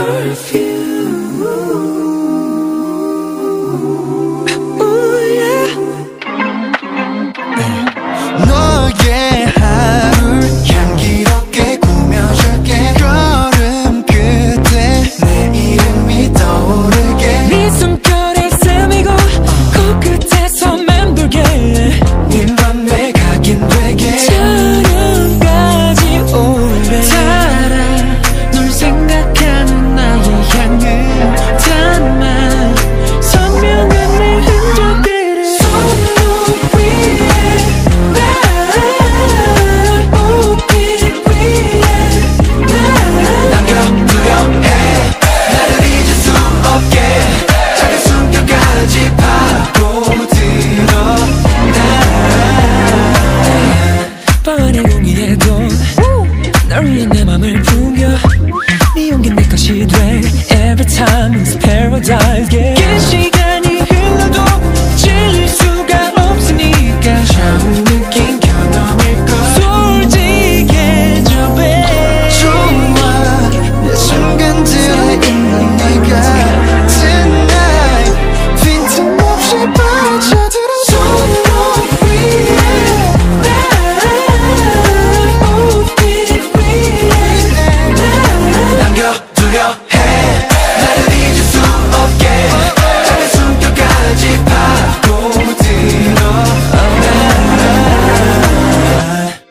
Perfume. 널 위해 내 맘을 풍겨 네 온기 내 것이 돼 Every time it's paradise yeah. 남겨두려 해 나를 잊을 수 없게 작은 숨결까지 파고들어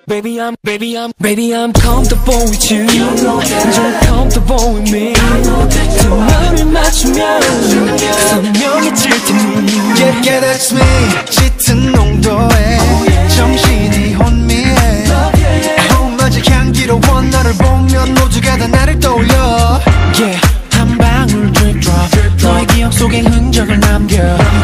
Baby, I'm, baby, I'm, baby, I'm comfortable with you. You're comfortable with me. 두 마음을 맞추면 선명해질 테니. Yeah, yeah, that's me 짙은 농도에 기억 속에 흔적을 남겨.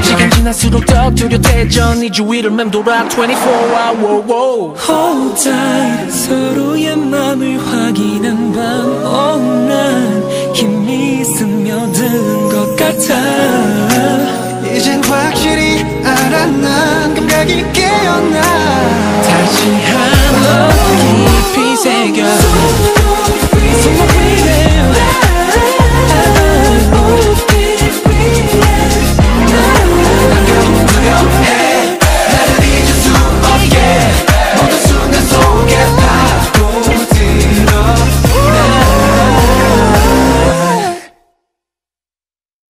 시간 지날수록 더 뚜렷해져. 네 주위를 맴돌아 24 hour. Wow. Hold tight. 서로의 맘을 확인한 밤.